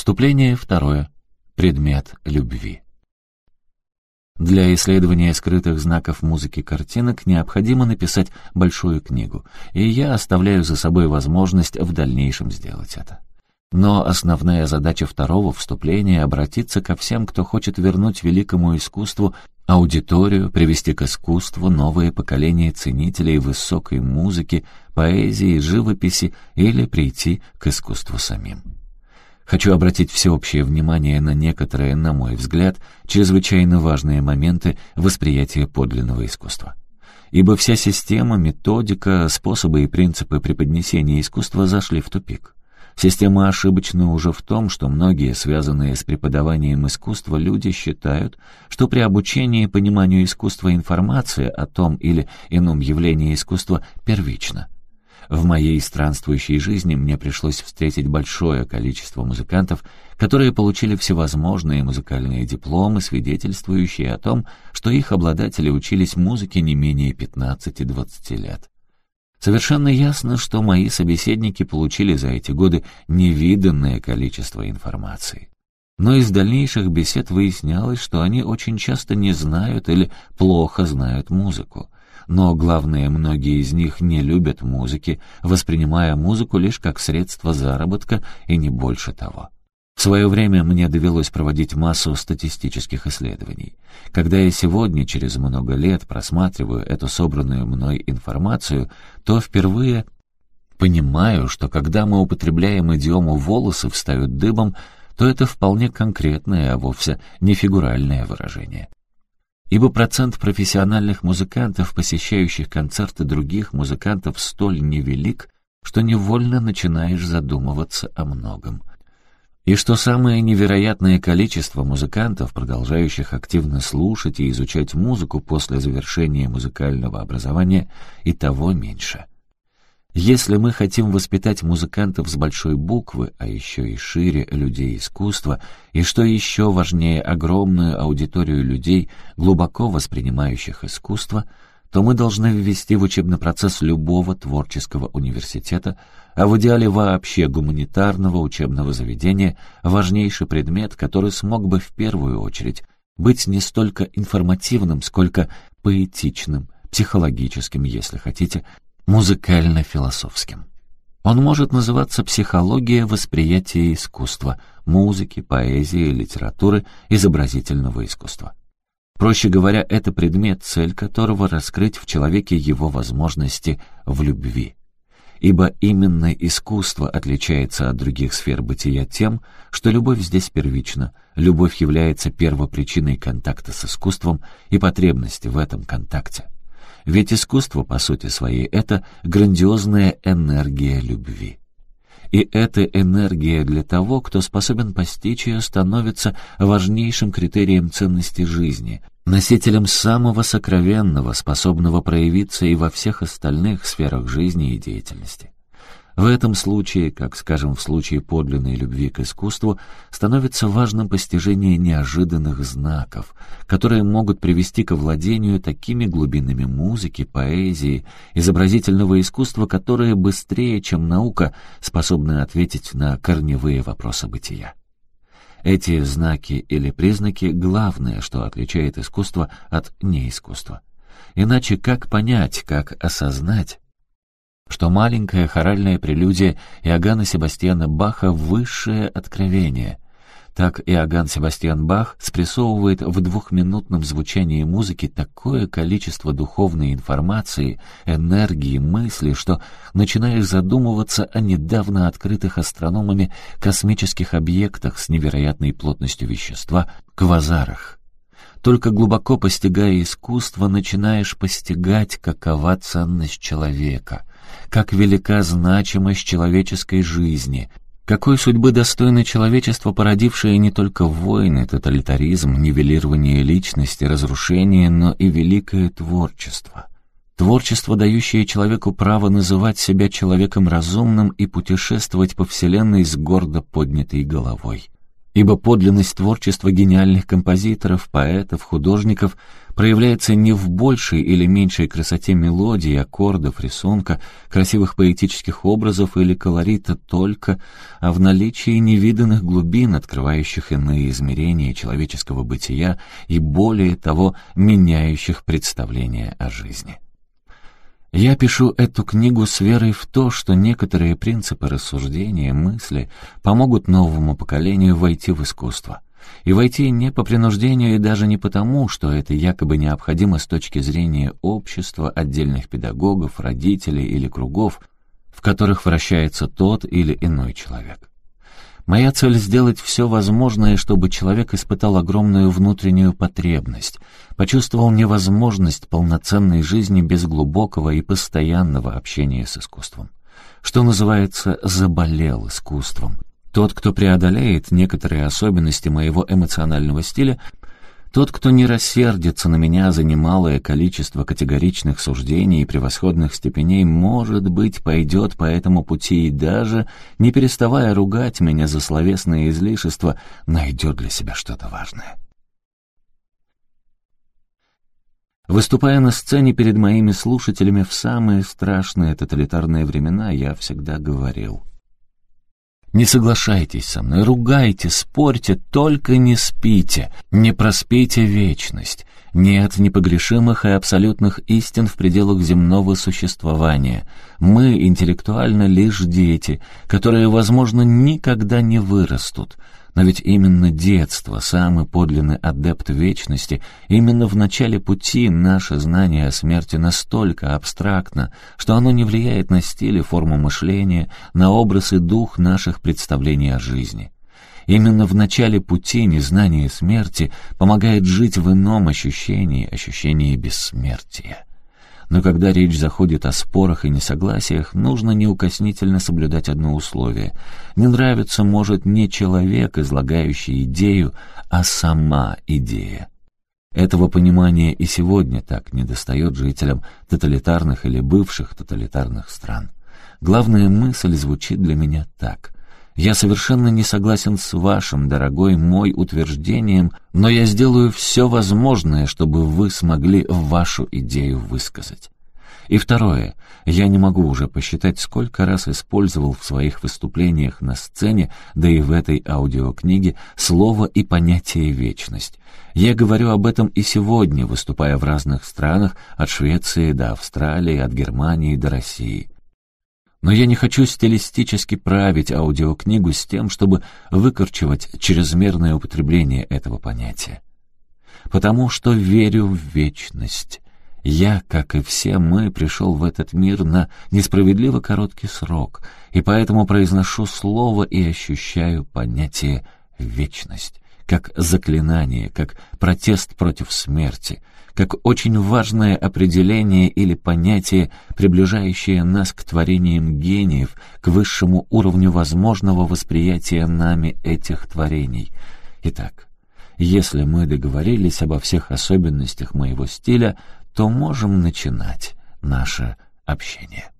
Вступление второе. Предмет любви. Для исследования скрытых знаков музыки картинок необходимо написать большую книгу, и я оставляю за собой возможность в дальнейшем сделать это. Но основная задача второго вступления — обратиться ко всем, кто хочет вернуть великому искусству аудиторию, привести к искусству новые поколения ценителей высокой музыки, поэзии, живописи или прийти к искусству самим. Хочу обратить всеобщее внимание на некоторые, на мой взгляд, чрезвычайно важные моменты восприятия подлинного искусства. Ибо вся система, методика, способы и принципы преподнесения искусства зашли в тупик. Система ошибочна уже в том, что многие, связанные с преподаванием искусства, люди считают, что при обучении пониманию искусства информация о том или ином явлении искусства первична. В моей странствующей жизни мне пришлось встретить большое количество музыкантов, которые получили всевозможные музыкальные дипломы, свидетельствующие о том, что их обладатели учились музыке не менее 15-20 лет. Совершенно ясно, что мои собеседники получили за эти годы невиданное количество информации. Но из дальнейших бесед выяснялось, что они очень часто не знают или плохо знают музыку но главное, многие из них не любят музыки, воспринимая музыку лишь как средство заработка и не больше того. В свое время мне довелось проводить массу статистических исследований. Когда я сегодня, через много лет, просматриваю эту собранную мной информацию, то впервые понимаю, что когда мы употребляем идиому «волосы встают дыбом», то это вполне конкретное, а вовсе не фигуральное выражение ибо процент профессиональных музыкантов, посещающих концерты других музыкантов, столь невелик, что невольно начинаешь задумываться о многом. И что самое невероятное количество музыкантов, продолжающих активно слушать и изучать музыку после завершения музыкального образования, и того меньше. Если мы хотим воспитать музыкантов с большой буквы, а еще и шире людей искусства, и что еще важнее, огромную аудиторию людей, глубоко воспринимающих искусство, то мы должны ввести в учебный процесс любого творческого университета, а в идеале вообще гуманитарного учебного заведения, важнейший предмет, который смог бы в первую очередь быть не столько информативным, сколько поэтичным, психологическим, если хотите, музыкально-философским. Он может называться «Психология восприятия искусства», музыки, поэзии, литературы, изобразительного искусства. Проще говоря, это предмет, цель которого — раскрыть в человеке его возможности в любви. Ибо именно искусство отличается от других сфер бытия тем, что любовь здесь первична, любовь является первопричиной контакта с искусством и потребности в этом контакте. Ведь искусство, по сути своей, это грандиозная энергия любви. И эта энергия для того, кто способен постичь ее, становится важнейшим критерием ценности жизни, носителем самого сокровенного, способного проявиться и во всех остальных сферах жизни и деятельности. В этом случае, как, скажем, в случае подлинной любви к искусству, становится важным постижение неожиданных знаков, которые могут привести к овладению такими глубинами музыки, поэзии, изобразительного искусства, которые быстрее, чем наука, способны ответить на корневые вопросы бытия. Эти знаки или признаки — главное, что отличает искусство от неискусства. Иначе как понять, как осознать, что маленькая хоральная прелюдия Иоганна Себастьяна Баха — высшее откровение. Так Иоганн Себастьян Бах спрессовывает в двухминутном звучании музыки такое количество духовной информации, энергии, мысли, что начинаешь задумываться о недавно открытых астрономами космических объектах с невероятной плотностью вещества, квазарах. Только глубоко постигая искусство, начинаешь постигать, какова ценность человека — как велика значимость человеческой жизни, какой судьбы достойно человечество, породившее не только войны, тоталитаризм, нивелирование личности, разрушение, но и великое творчество. Творчество, дающее человеку право называть себя человеком разумным и путешествовать по Вселенной с гордо поднятой головой. Ибо подлинность творчества гениальных композиторов, поэтов, художников проявляется не в большей или меньшей красоте мелодии, аккордов, рисунка, красивых поэтических образов или колорита только, а в наличии невиданных глубин, открывающих иные измерения человеческого бытия и, более того, меняющих представление о жизни. Я пишу эту книгу с верой в то, что некоторые принципы рассуждения, мысли помогут новому поколению войти в искусство. И войти не по принуждению и даже не потому, что это якобы необходимо с точки зрения общества, отдельных педагогов, родителей или кругов, в которых вращается тот или иной человек. Моя цель — сделать все возможное, чтобы человек испытал огромную внутреннюю потребность, почувствовал невозможность полноценной жизни без глубокого и постоянного общения с искусством. Что называется, заболел искусством. Тот, кто преодолеет некоторые особенности моего эмоционального стиля, тот, кто не рассердится на меня за немалое количество категоричных суждений и превосходных степеней, может быть, пойдет по этому пути и даже, не переставая ругать меня за словесные излишества, найдет для себя что-то важное. Выступая на сцене перед моими слушателями в самые страшные тоталитарные времена, я всегда говорил — не соглашайтесь со мной, ругайте, спорьте, только не спите, не проспите вечность. Нет непогрешимых и абсолютных истин в пределах земного существования. Мы интеллектуально лишь дети, которые, возможно, никогда не вырастут. Но ведь именно детство, самый подлинный адепт вечности, именно в начале пути наше знание о смерти настолько абстрактно, что оно не влияет на стиль и форму мышления, на образ и дух наших представлений о жизни. Именно в начале пути незнание смерти помогает жить в ином ощущении, ощущении бессмертия. Но когда речь заходит о спорах и несогласиях, нужно неукоснительно соблюдать одно условие. Не нравится может не человек, излагающий идею, а сама идея. Этого понимания и сегодня так недостает жителям тоталитарных или бывших тоталитарных стран. Главная мысль звучит для меня так. Я совершенно не согласен с вашим, дорогой мой, утверждением, но я сделаю все возможное, чтобы вы смогли вашу идею высказать. И второе. Я не могу уже посчитать, сколько раз использовал в своих выступлениях на сцене, да и в этой аудиокниге, слово и понятие «вечность». Я говорю об этом и сегодня, выступая в разных странах, от Швеции до Австралии, от Германии до России. Но я не хочу стилистически править аудиокнигу с тем, чтобы выкорчевать чрезмерное употребление этого понятия. Потому что верю в вечность. Я, как и все мы, пришел в этот мир на несправедливо короткий срок, и поэтому произношу слово и ощущаю понятие «вечность» как заклинание, как протест против смерти, как очень важное определение или понятие, приближающее нас к творениям гениев, к высшему уровню возможного восприятия нами этих творений. Итак, если мы договорились обо всех особенностях моего стиля, то можем начинать наше общение.